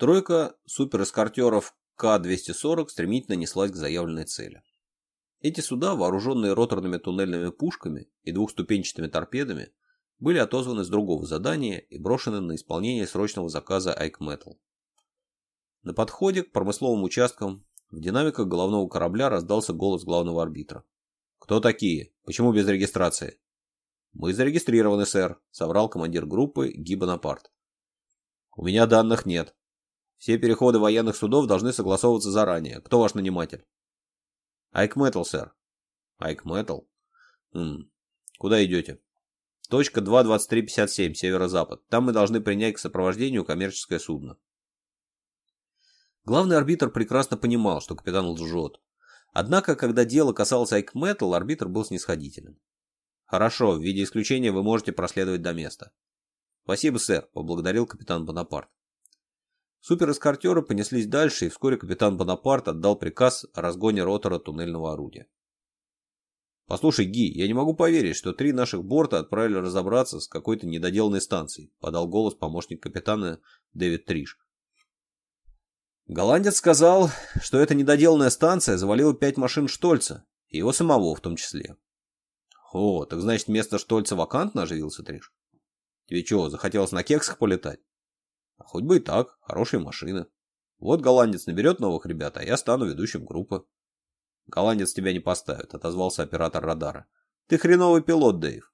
Тройка суперэскортеров К-240 стремительно неслась к заявленной цели. Эти суда, вооруженные роторными туннельными пушками и двухступенчатыми торпедами, были отозваны с другого задания и брошены на исполнение срочного заказа Айкметал. На подходе к промысловым участкам в динамиках головного корабля раздался голос главного арбитра. «Кто такие? Почему без регистрации?» «Мы зарегистрированы, сэр», — соврал командир группы Гиббонапарт. «У меня данных нет», все переходы военных судов должны согласовываться заранее. Кто ваш наниматель? Айк Мэттл, сэр. Айк Мэттл? Ммм. Куда идете? Точка 2.2357, северо-запад. Там мы должны принять к сопровождению коммерческое судно. Главный арбитр прекрасно понимал, что капитан лжет. Однако, когда дело касалось Айк Мэттл, арбитр был снисходителен. Хорошо, в виде исключения вы можете проследовать до места. Спасибо, сэр, поблагодарил капитан Бонапарт. Суперэскортеры понеслись дальше, и вскоре капитан Бонапарт отдал приказ о разгоне ротора туннельного орудия. «Послушай, Ги, я не могу поверить, что три наших борта отправили разобраться с какой-то недоделанной станцией», подал голос помощник капитана Дэвид Триш. Голландец сказал, что эта недоделанная станция завалила пять машин Штольца, и его самого в том числе. «О, так значит, место Штольца вакантно?» – оживился Триш. «Тебе чего, захотелось на кексах полетать?» А хоть бы и так, хорошая машина. Вот голландец наберет новых ребят, а я стану ведущим группы. Голландец тебя не поставит, отозвался оператор радара. Ты хреновый пилот, Дэйв.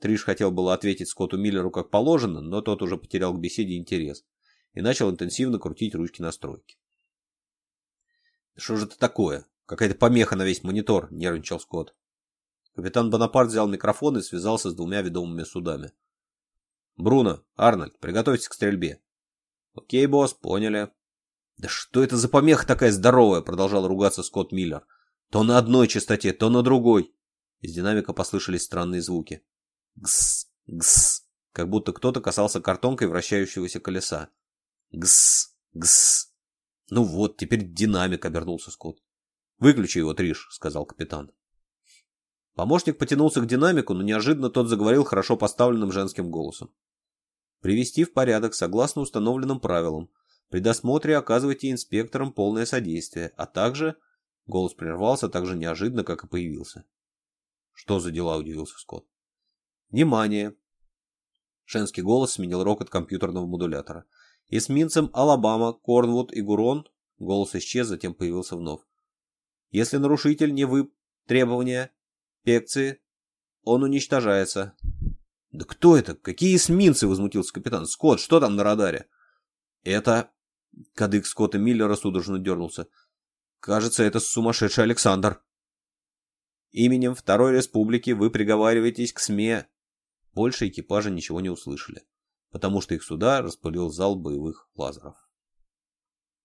Триш хотел было ответить Скотту Миллеру как положено, но тот уже потерял к беседе интерес и начал интенсивно крутить ручки настройки. Что же это такое? Какая-то помеха на весь монитор», — нервничал Скотт. Капитан Бонапарт взял микрофон и связался с двумя ведомыми судами. Бруно, Арнольд, приготовьтесь к стрельбе. Окей, босс, поняли. Да что это за помеха такая здоровая, продолжал ругаться Скотт Миллер. То на одной частоте, то на другой. Из динамика послышались странные звуки. Гс, гс, как будто кто-то касался картонкой вращающегося колеса. Гс, гс. Ну вот, теперь динамик, обернулся Скотт. Выключи его, Триш, сказал капитан. Помощник потянулся к динамику, но неожиданно тот заговорил хорошо поставленным женским голосом привести в порядок согласно установленным правилам. При досмотре оказывайте инспекторам полное содействие, а также... Голос прервался так же неожиданно, как и появился. «Что за дела?» – удивился Скотт. «Внимание!» Женский голос сменил рокот компьютерного модулятора. Эсминцам Алабама, Корнвуд и Гурон голос исчез, затем появился вновь. Если нарушитель не вып требования пекции, он уничтожается. «Да кто это? Какие эсминцы?» — возмутился капитан. «Скотт, что там на радаре?» «Это...» — кадык Скотта Миллера судорожно дернулся. «Кажется, это сумасшедший Александр». «Именем Второй Республики вы приговариваетесь к СМЕ». Больше экипажа ничего не услышали, потому что их суда распылил зал боевых лазеров.